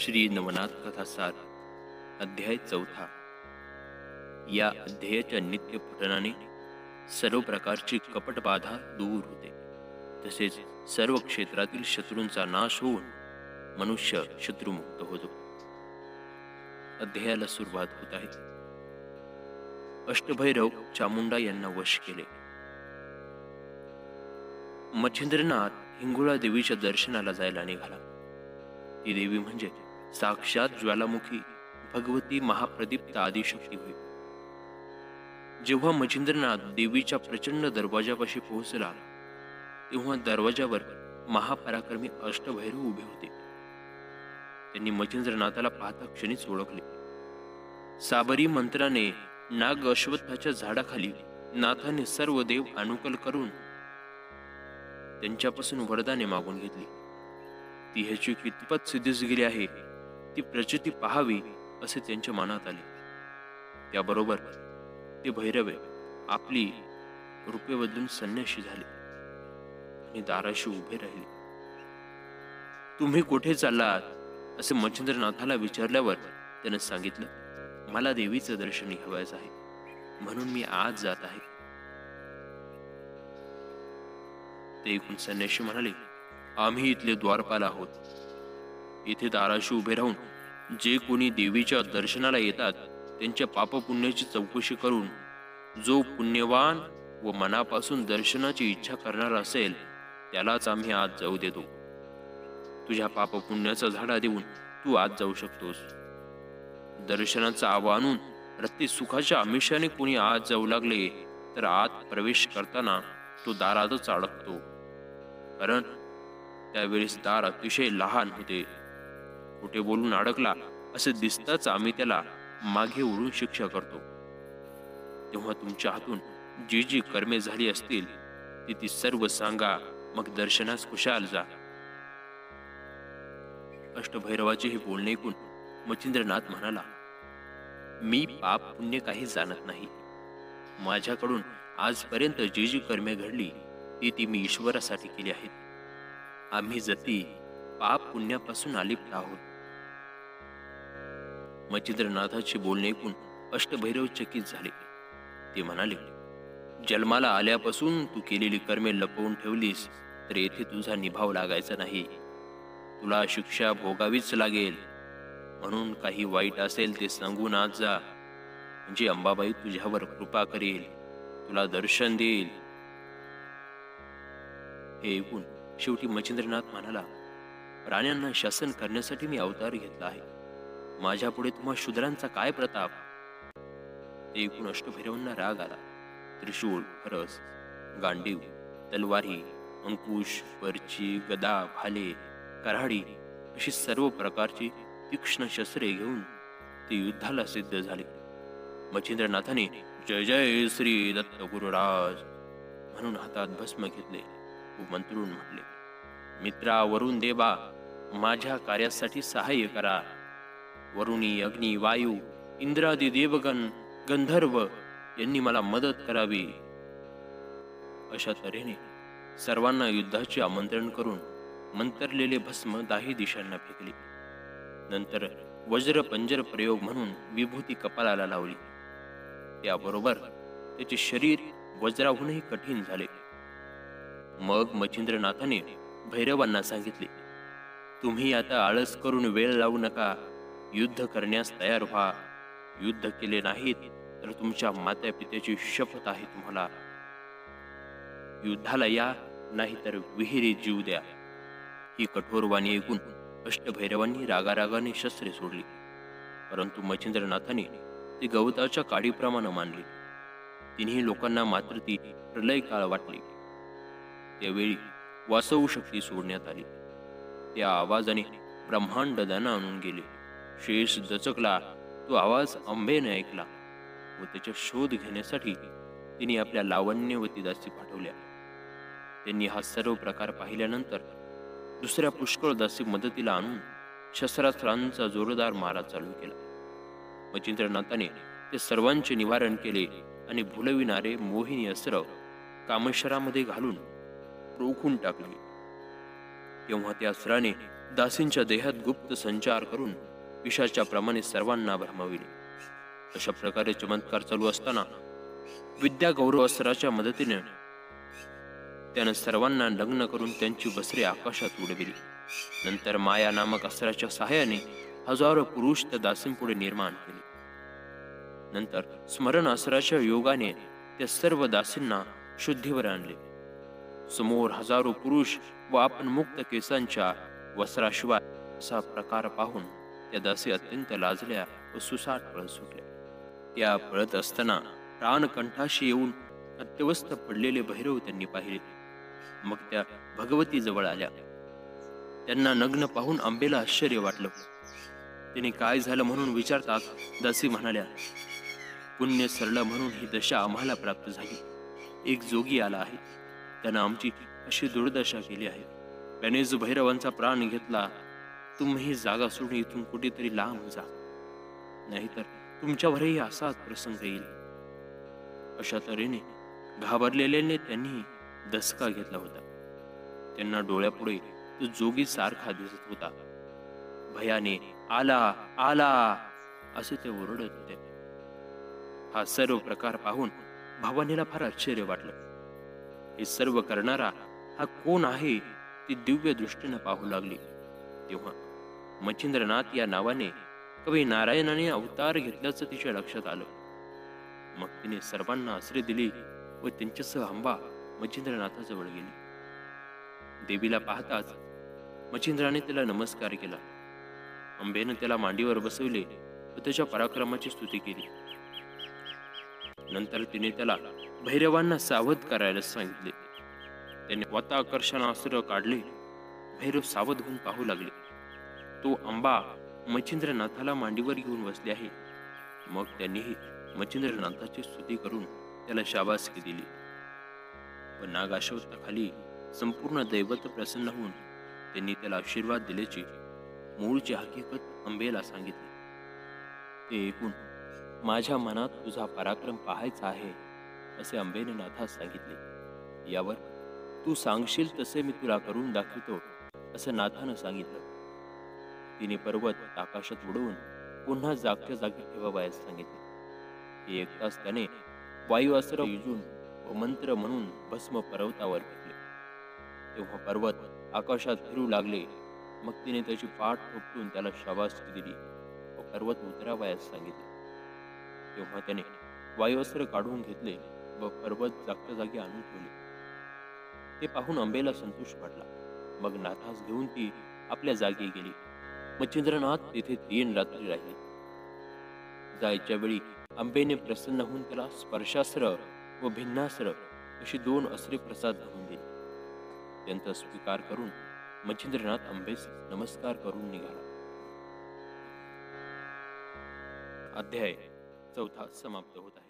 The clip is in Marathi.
श्री नवनाथ कथासार अध्याय चौथा. या अध्यायाच्या नित्य पठनाने सर्व प्रकारची कपटबाधा दूर होते. तसेच सर्व क्षेत्रातील शत्रूंचा नाश होऊन मनुष्य शत्रुमुक्त होतो. अध्यायाला सुरुवात होत आहे. अष्टभैरव चामुंडा यांना वश केले. मच्छिंद्रनाथ हिंगुळा देवीच्या दर्शनाला जायला निघाला. ती देवी म्हणजे साक्षात ज्वालामुखी भगवती महाप्रदीप्त आदिशक्ती होय. जेव्हा मच्छिंद्रनाथ देवीच्या प्रचंड दरवाजापाशी पोहोचला तेव्हा दरवाजावर महापराक्रमी अष्टभैरव उभे होते. त्यांनी मच्छिंद्रनाथाला पाहता क्षणीच ओळखले. साबरी मंत्राने नाग अश्वत्थाच्या झाडाखाली नाथाने सर्व देव अनुकल करून त्यांच्यापासून वरदाने मागून घेतली. ती ह्याची कितपत सिद्धीस गेली आहे ती प्रचिती पाहावी असे त्यांच्या मनात आले. त्याबरोबर ते भैरवे आपली रूपे बदलून संन्याशी झाले आणि दाराशी उभे राहिले. तुम्ही कुठे चाललात? असे मच्छिंद्रनाथाला विचारल्यावर त्याने सांगितलं मला देवीचं दर्शन घ्यावायचं आहे. म्हणून मी आज जात आहे. ते एकूण संन्याशी म्हणाले आम्ही इथले द्वारपाल आहोत. इथे दाराशी उभे राहून जे कोणी देवीच्या दर्शनाला येतात त्यांच्या पापपुण्याची चौकशी करून जो पुण्यवान व मनापासून दर्शनाची इच्छा करणार असेल त्यालाच आम्ही आज जाऊ देतो. तुझ्या पापपुण्याचा झाडा देऊन तू आज जाऊ शकतोस. दर्शनाचं आव्हानून रत्ती सुखाच्या आमिषाने कोणी आज जाऊ लागले तर आत प्रवेश करताना तो दारातच अडकतो. कारण त्यावेळेस दार अतिशय लहान होते. कुठे बोलून अडकला असे दिसताच आम्ही त्याला मागे ओढून शिक्षा करतो. तेव्हा तुमच्या हातून जी जी कर्मे झाली असतील ती ती सर्व सांगा मग दर्शनास खुशाल जा. अष्टभैरवाचे हे बोलणे ऐकून मच्छिंद्रनाथ म्हणाला मी पाप पुण्य काही जाणत नाही. माझ्याकडून आजपर्यंत जी जी कर्मे घडली ती ती मी ईश्वरासाठी केली आहेत. आम्ही जती पाप पुण्यापासून अलिप्त आहोत. मच्छिंद्रनाथाचे बोलणे ऐकून अष्टभैरव चकित झाले. ते म्हणाले जन्माला आल्यापासून तू केलेली कर्मे लपवून ठेवलीस तर येथे तुझा निभाव लागायचा नाही. तुला शिक्षा भोगावीच लागेल. म्हणून काही वाईट असेल ते सांगून आज जा. म्हणजे अंबाबाई तुझ्यावर कृपा करेल. तुला दर्शन देईल. हे ऐकून शेवटी मच्छिंद्रनाथ म्हणाला प्राण्यांना शासन करण्यासाठी मी अवतार घेतला आहे. माझ्या पुढे तुम्हा शूद्रांचा काय प्रताप? ते एकूण अष्टभैरवांना राग आला. त्रिशूळ फरस गांडीव तलवारी अंकुश पर्ची गदा भाले कराडी अशी सर्व प्रकारची तीक्ष्ण शस्त्रे घेऊन ते युद्धाला सिद्ध झाले. मच्छिंद्रनाथाने जय जय श्री दत्त गुरुराज म्हणून हातात भस्म घेतले व मंत्रून म्हटले मित्रा वरुण देवा माझ्या कार्यासाठी सहाय्य करा. वरुणी अग्नी वायू इंद्रादी देवगण गंधर्व यांनी मला मदत करावी. अशा तऱ्हेने सर्वांना युद्धाचे आमंत्रण करून मंतरलेले भस्म दाही दिशांना फेकले. नंतर वज्र पंजर प्रयोग म्हणून विभूती कपालाला लावली. त्याबरोबर त्याचे शरीर वज्राहूनही कठीण झाले. मग मच्छिंद्रनाथाने भैरवांना सांगितले तुम्ही आता आळस करून वेळ लावू नका. युद्ध करण्यास तयार व्हा. युद्ध केले नाहीत तर तुमच्या मात्या पित्याची शपथ आहे तुम्हाला. युद्धाला या नाही तर विहिरी जीव द्या. ही कठोर वाणी ऐकून अष्टभैरवांनी रागारागाने शस्त्रे सोडली. परंतु मच्छिंद्रनाथाने ती गवताच्या काडीप्रमाणे मानली. तिन्ही लोकांना मात्र ती प्रलय काळ वाटली. त्यावेळी वासवू शक्ती सोडण्यात आली. त्या आवाजाने ब्रह्मांड दाना आणून गेले. शेष दचकला तो आवाज अंबेने ऐकला व त्याचा शोध घेण्यासाठी तिने आपल्या लावण्यवती दासी पाठवल्या. त्यांनी हा सर्व प्रकार पाहिल्यानंतर दुसऱ्या पुष्कळ दासी मदतीला आणून शस्त्रास्त्रांचा जोरदार मारा चालू केला. मचिंद्रनाथाने ते सर्वांचे निवारण केले आणि भुलविणारे मोहिनी अस्त्र कामेश्वरामध्ये घालून रोखून टाकले. तेव्हा त्या अस्त्राने दासींच्या देहात गुप्त संचार करून विषाच्या प्रमाणे सर्वांना भ्रमविले. अशा प्रकारे चमत्कार चालू असताना विद्या गौरव अस्त्राच्या मदतीने त्यानं सर्वांना लग्न करून त्यांची वस्त्रे आकाशात उडविली. नंतर माया नामक अस्त्राच्या सहाय्याने हजारो पुरुष त्या दासींपुढे निर्माण केले. नंतर स्मरण अस्त्राच्या योगाने त्या सर्व दासींना शुद्धीवर आणले. समोर हजारो पुरुष व आपण मुक्त केसांच्या वस्त्राशिवाय असा प्रकार पाहून त्या दासी अत्यंत लाजल्या व सुसाट पळत सुटल्या. त्या पळत असताना प्राणकंठाशी येऊन अत्यवस्थ पडलेले भैरव त्यांनी पाहिले. मग त्या भगवती जवळ आल्या. त्यांना नग्न पाहून आंबेला आश्चर्य वाटलं. तिने काय झालं म्हणून विचारतात दासी म्हणाल्या पुण्य सरलं म्हणून ही दशा आम्हाला प्राप्त झाली. एक जोगी आला आहे. त्यानं आमची अशी दुर्दशा केली आहे. त्याने जो भैरवांचा प्राण घेतला तुम्ही जागा सोडून इथून कुठेतरी लांब जा. नाहीतर तुमच्यावरही असाच प्रसंग येईल. अशा तऱ्हेने घाबरलेल्याने त्यांनी दसका घेतला होता. त्यांना डोळ्यापुढे तो जोगी सारखा दिसत होता. भयाने आला आला असे ते ओरडत होते. हा सर्व प्रकार पाहून भवानीला फार आश्चर्य वाटलं. हे सर्व करणारा हा कोण आहे ती दिव्य दृष्टीनं पाहू लागली. तेव्हा मच्छिंद्रनाथ या नावाने कवी नारायणाने अवतार घेतल्याचं तिच्या लक्षात आलं. मग तिने सर्वांना आश्रय दिली व त्यांच्यासह अंबा मच्छिंद्रनाथाजवळ गेली. देवीला पाहताच मच्छिंद्राने तिला नमस्कार केला. अंबेनं त्याला मांडीवर बसवले व त्याच्या पराक्रमाची स्तुती केली. नंतर तिने त्याला भैरवांना सावध करायला सांगितले. त्याने वाताकर्षणास्त्र काढले. भैरव सावध होऊन पाहू लागले. तो आंबा मच्छिंद्रनाथाला मांडीवर घेऊन बसले आहे. मग त्यांनीही मच्छिंद्रनाथाची स्तुती करून त्याला शाबासकी दिली. व नागाश्वताखाली संपूर्ण दैवत प्रसन्न होऊन त्यांनी त्याला आशीर्वाद दिल्याची मूळची हकीकत अंबेला सांगितली. ते ऐकून माझ्या मनात तुझा पराक्रम पाहायचा आहे असे अंबेने नाथास सांगितले. यावर तू सांगशील तसे मी तुला करून दाखवतो असं नाथानं सांगितलं. तिने पर्वत आकाशात उडवून पुन्हा जागच्या जागी ठेवावयास सांगितले. हे एकताच त्याने वायुअस्त्र युजून व मंत्र म्हणून भस्म पर्वतावर फेकले. तेव्हा पर्वत आकाशात फिरू लागले. मग तिने त्याची पाठ ठोपटून त्याला शाबासकी दिली व पर्वत उतरावयास सांगितले. तेव्हा त्याने वायुअस्त्र काढून घेतले व पर्वत जागच्या जागी आणून ठेवले. ते पाहून अंबेला संतोष वाटला मग नाथास घेऊन ती आपल्या जागी गेली. मच्छिंद्रनाथ तेथे तीन रात्री राहिले. जायच्या वेळी अंबेने प्रसन्न होऊन त्याला स्पर्शास्त्र व भिन्नास्त्र अशी दोन अस्त्रे प्रसाद धरून दिली. त्यांचा स्वीकार करून मच्छिंद्रनाथ अंबेस नमस्कार करून निघाला. अध्याय चौथा समाप्त होत आहे.